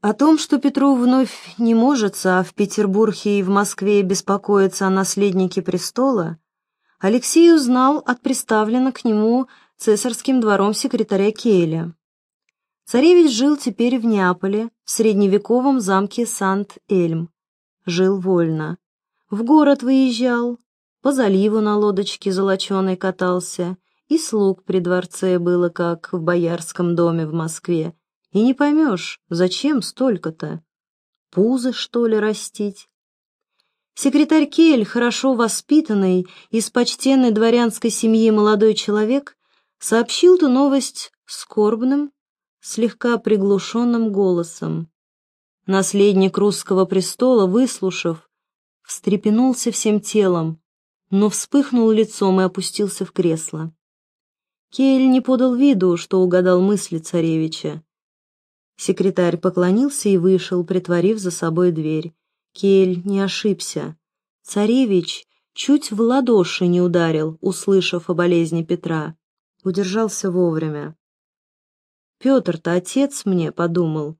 О том, что Петру вновь не может, а в Петербурге и в Москве беспокоиться о наследнике престола, Алексей узнал от приставлена к нему цесарским двором секретаря Кейля. Царевич жил теперь в Неаполе, в средневековом замке Сант-Эльм. Жил вольно. В город выезжал, по заливу на лодочке золоченой катался, и слуг при дворце было, как в боярском доме в Москве, и не поймешь, зачем столько-то? Пузы, что ли, растить? Секретарь Кель, хорошо воспитанный, из почтенной дворянской семьи молодой человек, сообщил ту новость скорбным, слегка приглушенным голосом. Наследник русского престола, выслушав, встрепенулся всем телом, но вспыхнул лицом и опустился в кресло. Кель не подал виду, что угадал мысли царевича. Секретарь поклонился и вышел, притворив за собой дверь. Кель не ошибся. Царевич чуть в ладоши не ударил, услышав о болезни Петра. Удержался вовремя. «Петр-то отец мне», — подумал.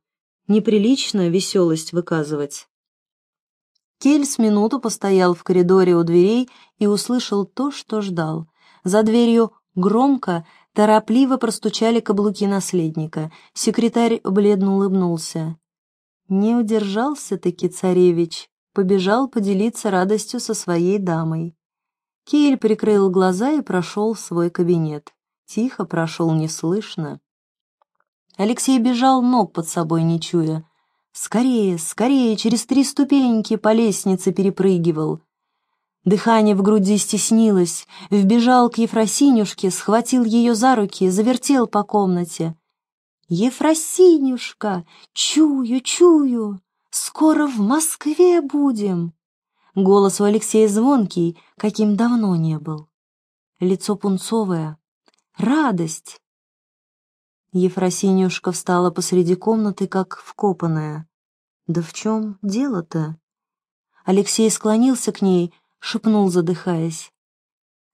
«Неприлично веселость выказывать». Кель с минуту постоял в коридоре у дверей и услышал то, что ждал. За дверью громко Торопливо простучали каблуки наследника. Секретарь бледно улыбнулся. Не удержался-таки царевич, побежал поделиться радостью со своей дамой. Киель прикрыл глаза и прошел в свой кабинет. Тихо прошел, неслышно. Алексей бежал, ног под собой не чуя. Скорее, скорее, через три ступеньки по лестнице перепрыгивал. Дыхание в груди стеснилось, вбежал к Ефросинюшке, схватил ее за руки, завертел по комнате. «Ефросинюшка, чую, чую, скоро в Москве будем!» Голос у Алексея звонкий, каким давно не был. Лицо пунцовое. «Радость!» Ефросинюшка встала посреди комнаты, как вкопанная. «Да в чем дело-то?» Алексей склонился к ней, шепнул, задыхаясь.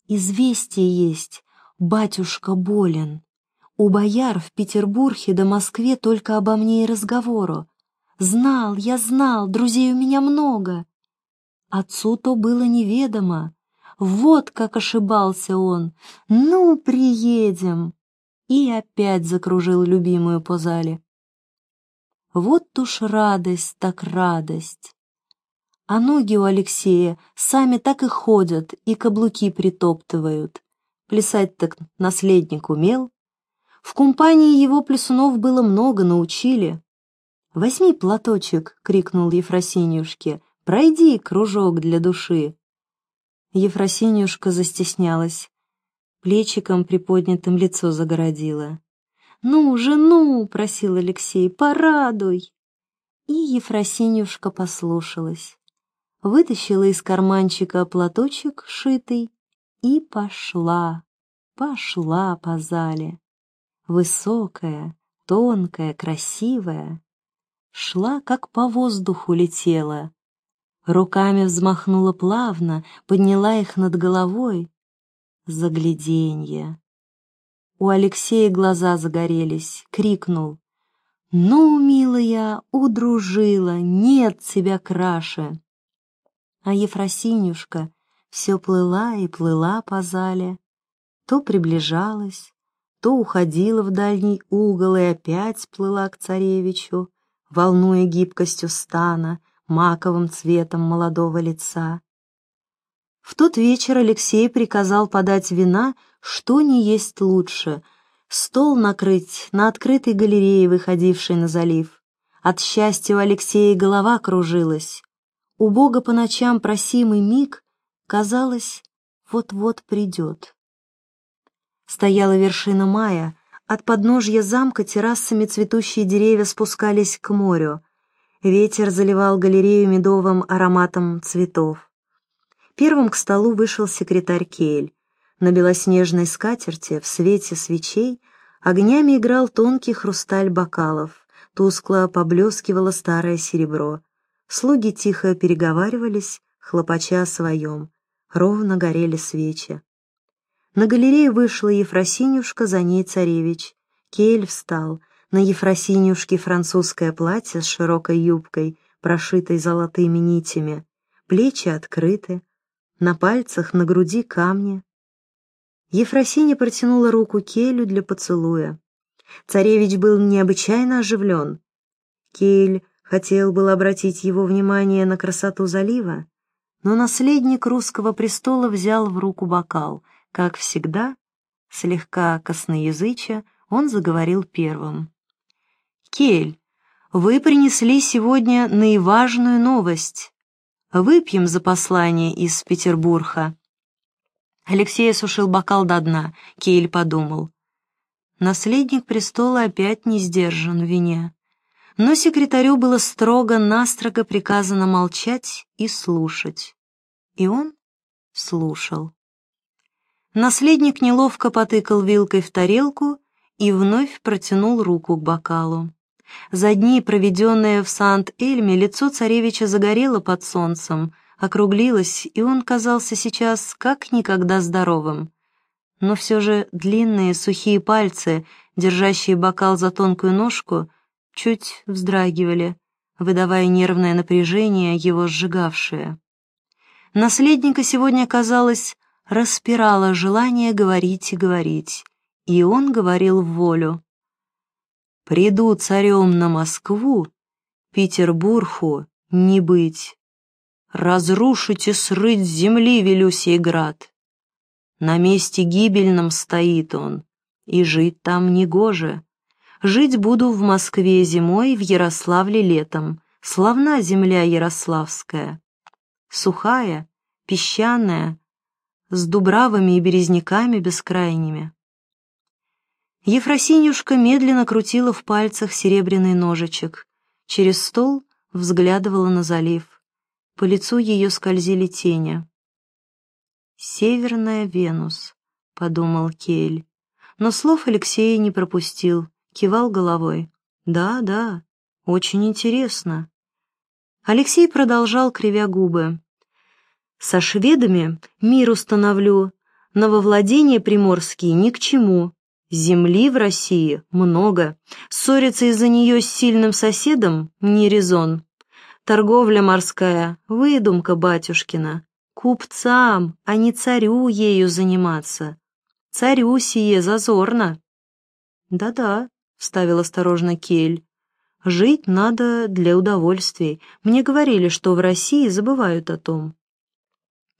«Известие есть, батюшка болен. У бояр в Петербурге до Москве только обо мне и разговору. Знал, я знал, друзей у меня много. Отцу то было неведомо. Вот как ошибался он. Ну, приедем!» И опять закружил любимую по зале. Вот уж радость так радость. А ноги у Алексея сами так и ходят, и каблуки притоптывают. Плясать так наследник умел. В компании его плясунов было много, научили. «Возьми платочек!» — крикнул Ефросинюшке. «Пройди кружок для души!» Ефросинюшка застеснялась. Плечиком приподнятым лицо загородила. «Ну же, ну!» — просил Алексей. «Порадуй!» И Ефросинюшка послушалась вытащила из карманчика платочек шитый и пошла, пошла по зале. Высокая, тонкая, красивая. Шла, как по воздуху летела. Руками взмахнула плавно, подняла их над головой. Загляденье. У Алексея глаза загорелись, крикнул. «Ну, милая, удружила, нет тебя краше!» А Ефросинюшка все плыла и плыла по зале, то приближалась, то уходила в дальний угол и опять плыла к царевичу, волнуя гибкостью стана, маковым цветом молодого лица. В тот вечер Алексей приказал подать вина, что не есть лучше, стол накрыть на открытой галерее, выходившей на залив. От счастья у Алексея голова кружилась, у Бога по ночам просимый миг, казалось, вот-вот придет. Стояла вершина мая, от подножья замка террасами цветущие деревья спускались к морю. Ветер заливал галерею медовым ароматом цветов. Первым к столу вышел секретарь Кейль. На белоснежной скатерти, в свете свечей, огнями играл тонкий хрусталь бокалов, тускло поблескивало старое серебро. Слуги тихо переговаривались, хлопача о своем. Ровно горели свечи. На галерее вышла Ефросинюшка, за ней царевич. Кель встал. на Ефросинюшке французское платье с широкой юбкой, прошитой золотыми нитями, плечи открыты, на пальцах, на груди камни. Ефросиня протянула руку Келю для поцелуя. Царевич был необычайно оживлен. Кель хотел был обратить его внимание на красоту залива, но наследник русского престола взял в руку бокал. Как всегда, слегка косноязыча, он заговорил первым. «Кель, вы принесли сегодня наиважную новость. Выпьем за послание из Петербурга». Алексей осушил бокал до дна, Кель подумал. Наследник престола опять не сдержан в вине. Но секретарю было строго-настрого приказано молчать и слушать. И он слушал. Наследник неловко потыкал вилкой в тарелку и вновь протянул руку к бокалу. За дни, проведенные в Сант-Эльме, лицо царевича загорело под солнцем, округлилось, и он казался сейчас как никогда здоровым. Но все же длинные сухие пальцы, держащие бокал за тонкую ножку, чуть вздрагивали, выдавая нервное напряжение, его сжигавшее. Наследника сегодня, казалось, распирало желание говорить и говорить, и он говорил в волю. «Приду царем на Москву, Петербургу не быть. Разрушите срыть земли, велю сей град. На месте гибельном стоит он, и жить там негоже. Жить буду в Москве зимой, в Ярославле летом. Славна земля Ярославская. Сухая, песчаная, с дубравами и березняками бескрайними. Ефросинюшка медленно крутила в пальцах серебряный ножичек. Через стол взглядывала на залив. По лицу ее скользили тени. «Северная Венус», — подумал Кель. Но слов Алексея не пропустил кивал головой. «Да, да, очень интересно». Алексей продолжал, кривя губы. «Со шведами мир установлю, нововладения приморские ни к чему. Земли в России много, ссориться из-за нее с сильным соседом не резон. Торговля морская — выдумка батюшкина. Купцам, а не царю ею заниматься. Царю сие зазорно». «Да-да», — вставил осторожно Кель. «Жить надо для удовольствий. Мне говорили, что в России забывают о том».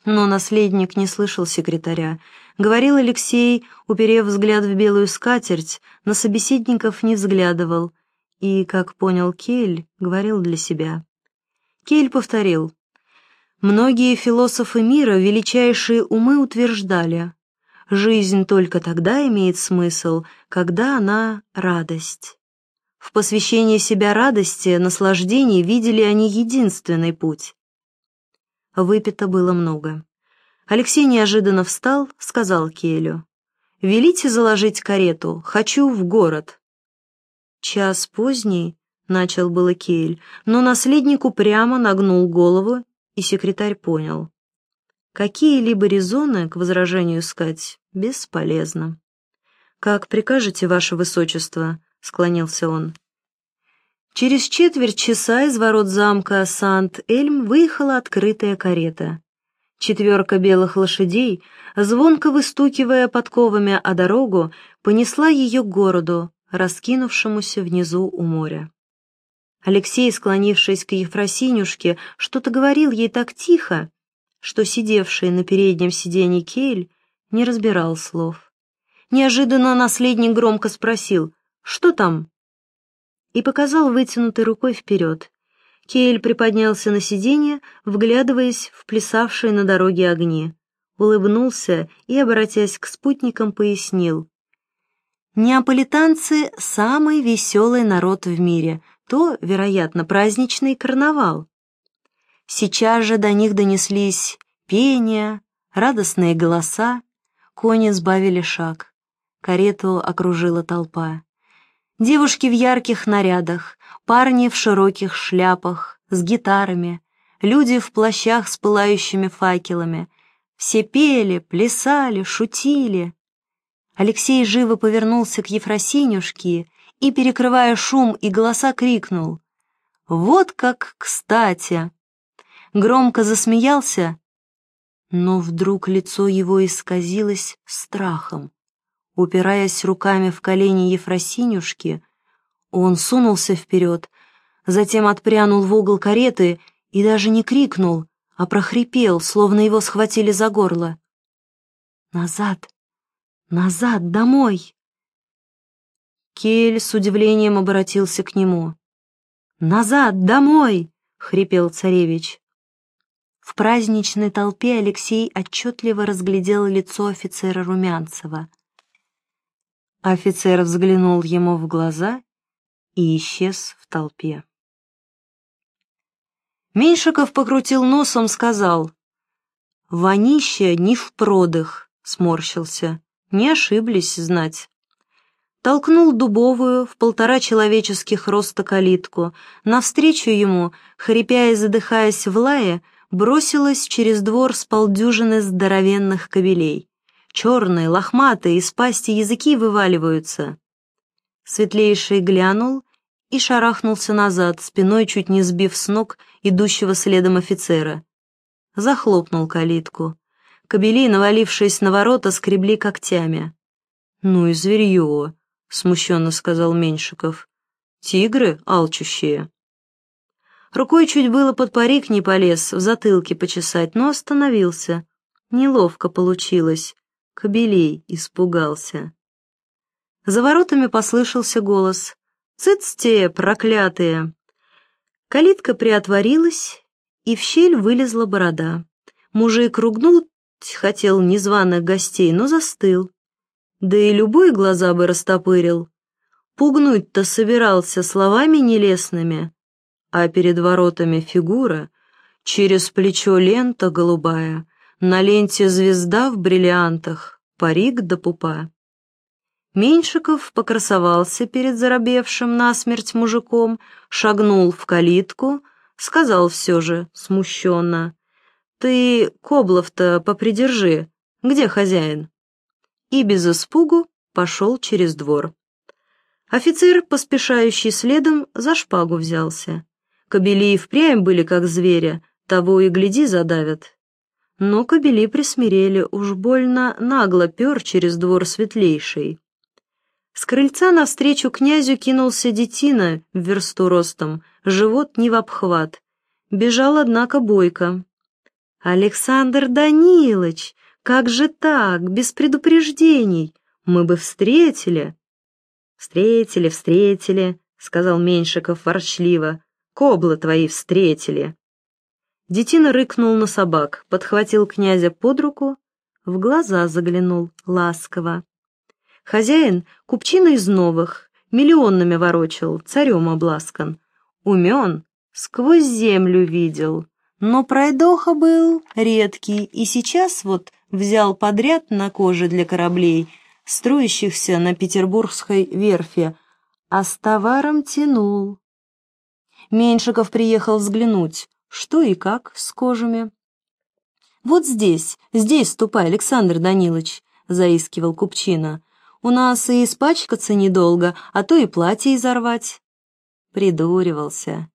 Но наследник не слышал секретаря. Говорил Алексей, уперев взгляд в белую скатерть, на собеседников не взглядывал. И, как понял Кель, говорил для себя. Кель повторил. «Многие философы мира, величайшие умы утверждали, Жизнь только тогда имеет смысл, когда она радость. В посвящении себя радости, наслаждении видели они единственный путь. Выпито было много. Алексей неожиданно встал, сказал Келю. «Велите заложить карету, хочу в город». «Час поздний», — начал было Кель, но наследнику прямо нагнул голову, и секретарь понял. Какие-либо резоны к возражению искать бесполезно. «Как прикажете, ваше высочество?» — склонился он. Через четверть часа из ворот замка Сант-Эльм выехала открытая карета. Четверка белых лошадей, звонко выстукивая подковами о дорогу, понесла ее к городу, раскинувшемуся внизу у моря. Алексей, склонившись к Ефросинюшке, что-то говорил ей так тихо, что сидевший на переднем сиденье Кель не разбирал слов. Неожиданно наследник громко спросил «Что там?» и показал вытянутой рукой вперед. Кель приподнялся на сиденье, вглядываясь в плясавшие на дороге огни. Улыбнулся и, обратясь к спутникам, пояснил. «Неаполитанцы — самый веселый народ в мире, то, вероятно, праздничный карнавал. Сейчас же до них донеслись пение, радостные голоса, кони сбавили шаг. Карету окружила толпа. Девушки в ярких нарядах, парни в широких шляпах, с гитарами, люди в плащах с пылающими факелами. Все пели, плясали, шутили. Алексей живо повернулся к Ефросинюшке и, перекрывая шум и голоса, крикнул «Вот как кстати!» Громко засмеялся, но вдруг лицо его исказилось страхом. Упираясь руками в колени Ефросинюшки, он сунулся вперед, затем отпрянул в угол кареты и даже не крикнул, а прохрипел, словно его схватили за горло. «Назад! Назад! Домой!» Кель с удивлением обратился к нему. «Назад! Домой!» — хрипел царевич. В праздничной толпе Алексей отчетливо разглядел лицо офицера Румянцева. Офицер взглянул ему в глаза и исчез в толпе. Меньшиков покрутил носом, сказал, «Вонище не в продых», — сморщился. Не ошиблись знать. Толкнул дубовую в полтора человеческих роста калитку. Навстречу ему, хрипя и задыхаясь в лае, бросилась через двор с полдюжины здоровенных кобелей. Черные, лохматые, из пасти языки вываливаются. Светлейший глянул и шарахнулся назад, спиной чуть не сбив с ног идущего следом офицера. Захлопнул калитку. Кобели, навалившись на ворота, скребли когтями. «Ну и зверье», — смущенно сказал Меньшиков. «Тигры алчущие». Рукой чуть было под парик не полез, в затылке почесать, но остановился. Неловко получилось. Кобелей испугался. За воротами послышался голос. «Цыц-те, проклятые!» Калитка приотворилась, и в щель вылезла борода. Мужик ругнул, хотел незваных гостей, но застыл. Да и любой глаза бы растопырил. Пугнуть-то собирался словами нелестными а перед воротами фигура, через плечо лента голубая, на ленте звезда в бриллиантах, парик до пупа. Меньшиков покрасовался перед заробевшим насмерть мужиком, шагнул в калитку, сказал все же, смущенно, «Ты Коблов-то попридержи, где хозяин?» И без испугу пошел через двор. Офицер, поспешающий следом, за шпагу взялся. Кобели и впрямь были как зверя, того и гляди задавят. Но кобели присмирели, уж больно нагло пер через двор светлейший. С крыльца навстречу князю кинулся детина в версту ростом, живот не в обхват. Бежал, однако, бойко. «Александр Данилович, как же так, без предупреждений? Мы бы встретили!» «Встретили, встретили», — сказал Меньшиков ворчливо коблы твои встретили». Детина рыкнул на собак, подхватил князя под руку, в глаза заглянул ласково. Хозяин — купчина из новых, миллионными ворочал, царем обласкан. Умен, сквозь землю видел, но пройдоха был редкий, и сейчас вот взял подряд на коже для кораблей, строящихся на петербургской верфи, а с товаром тянул, Меньшиков приехал взглянуть, что и как с кожами. «Вот здесь, здесь ступай, Александр Данилович», — заискивал Купчина. «У нас и испачкаться недолго, а то и платье изорвать». Придуривался.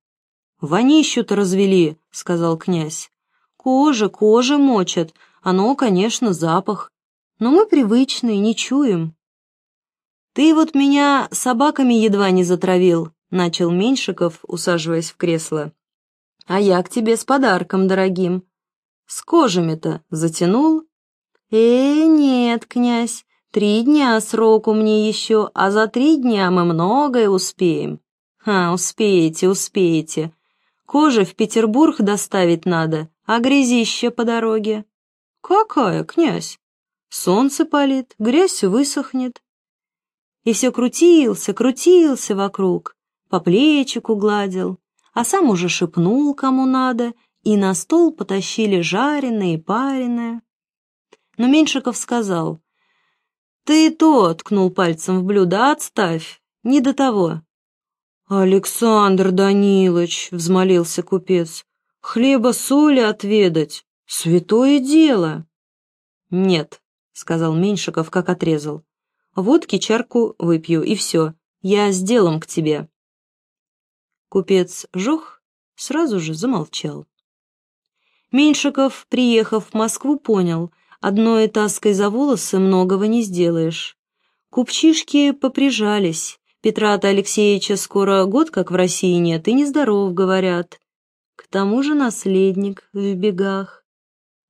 «Вонищу-то развели», — сказал князь. «Кожа, кожа мочат, оно, конечно, запах. Но мы привычные, не чуем». «Ты вот меня собаками едва не затравил», — начал Меньшиков, усаживаясь в кресло. «А я к тебе с подарком дорогим. С кожами-то затянул?» «Э, нет, князь, три дня сроку мне еще, а за три дня мы многое успеем». «А, успеете, успеете. Кожи в Петербург доставить надо, а грязище по дороге». «Какая, князь? Солнце палит, грязь высохнет». И все крутился, крутился вокруг по плечику гладил, а сам уже шепнул, кому надо, и на стол потащили жареное и пареное. Но Меньшиков сказал, «Ты то!» — ткнул пальцем в блюдо, «отставь, не до того». «Александр Данилович!» — взмолился купец, «хлеба соли отведать, святое дело!» «Нет», — сказал Меньшиков, как отрезал, «водки чарку выпью, и все, Я с делом к тебе». Купец Жох сразу же замолчал. Меньшиков, приехав в Москву, понял, одной таской за волосы многого не сделаешь. Купчишки поприжались, Петра-то Алексеевича скоро год как в России нет, и нездоров, говорят. К тому же наследник в бегах.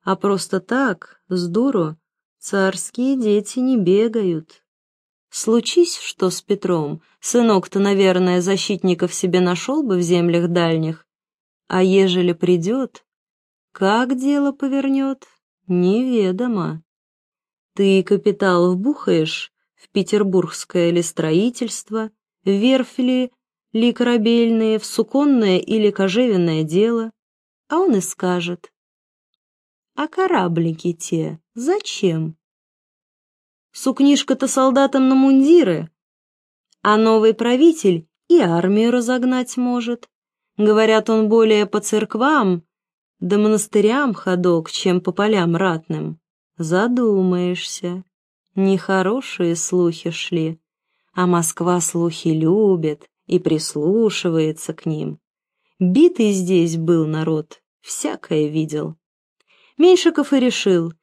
А просто так, с дуру, царские дети не бегают. Случись, что с Петром, сынок-то, наверное, защитников себе нашел бы в землях дальних. А ежели придет, как дело повернет, неведомо. Ты капитал вбухаешь, в петербургское ли строительство, в верфь ли корабельные, в суконное или кожевенное дело, а он и скажет. А кораблики те зачем? Сукнишка-то солдатам на мундиры, а новый правитель и армию разогнать может. Говорят, он более по церквам да монастырям ходок, чем по полям ратным. Задумаешься. Нехорошие слухи шли, а Москва слухи любит и прислушивается к ним. Битый здесь был народ, всякое видел. Меньшиков и решил,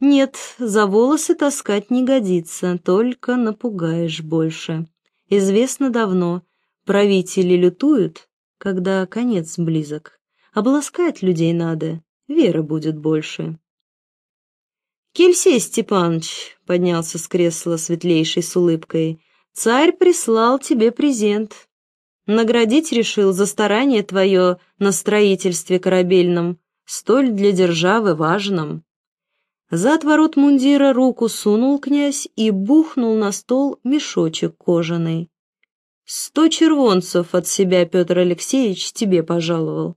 нет, за волосы таскать не годится, только напугаешь больше. Известно давно, правители лютуют, когда конец близок. Обласкать людей надо, вера будет больше. «Кельсей Степаныч», — поднялся с кресла светлейший с улыбкой, — «царь прислал тебе презент. Наградить решил за старание твое на строительстве корабельном, столь для державы важном». За отворот мундира руку сунул князь и бухнул на стол мешочек кожаный. «Сто червонцев от себя Петр Алексеевич тебе пожаловал».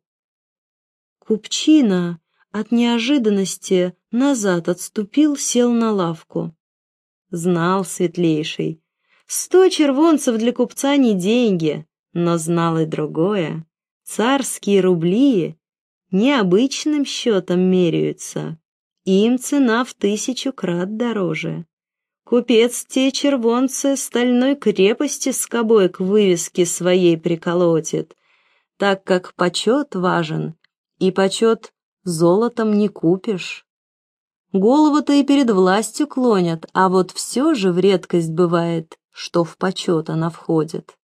«Купчина!» От неожиданности назад отступил, сел на лавку. Знал светлейший. Сто червонцев для купца не деньги, но знал и другое. Царские рубли необычным счетом меряются. Им цена в тысячу крат дороже. Купец те червонцы стальной крепости с кобой к вывеске своей приколотит, так как почет важен, и почет золотом не купишь. Голову-то и перед властью клонят, а вот все же в редкость бывает, что в почет она входит.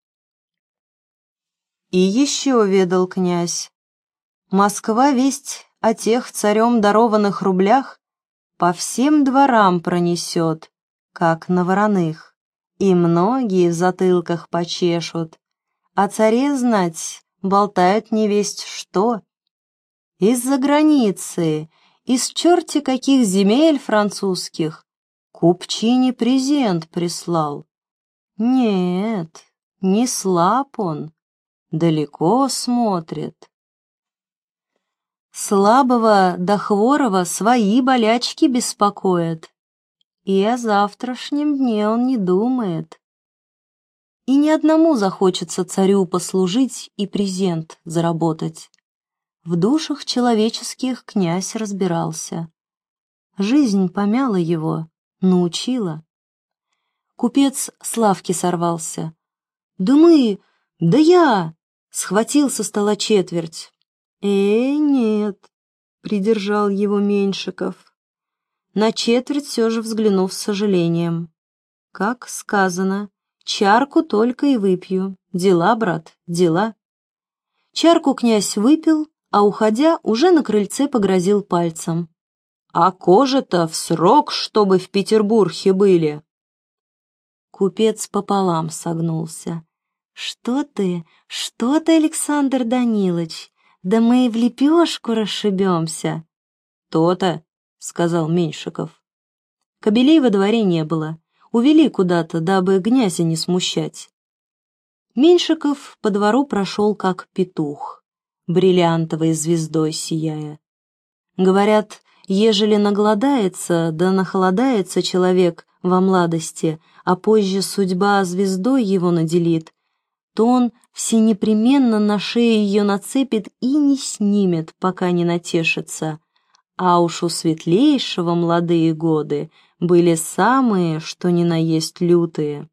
И еще ведал князь. Москва весть о тех царем дарованных рублях по всем дворам пронесет, как на вороных, и многие в затылках почешут, а царе знать болтают невесть что, из-за границы, из черти каких земель французских, купчине презент прислал. Нет, не слаб он, далеко смотрит. Слабого да хворого свои болячки беспокоят, и о завтрашнем дне он не думает. И ни одному захочется царю послужить и презент заработать. В душах человеческих князь разбирался. Жизнь помяла его, научила. Купец с лавки сорвался. «Да мы! Да я!» Схватил со стола четверть. «Э, нет!» — придержал его Меньшиков. На четверть все же взглянув с сожалением. «Как сказано, чарку только и выпью. Дела, брат, дела». Чарку князь выпил, а уходя уже на крыльце погрозил пальцем. «А кожа-то в срок, чтобы в Петербурге были!» Купец пополам согнулся. «Что ты, что ты, Александр Данилович? Да мы и в лепешку расшибемся!» «То-то!» — сказал Меньшиков. Кобелей во дворе не было. Увели куда-то, дабы князя не смущать. Меньшиков по двору прошел как петух бриллиантовой звездой сияя. Говорят, ежели нагладается да нахолодается человек во младости, а позже судьба звездой его наделит, то он всенепременно на шею ее нацепит и не снимет, пока не натешится. А уж у светлейшего молодые годы были самые, что ни на есть лютые.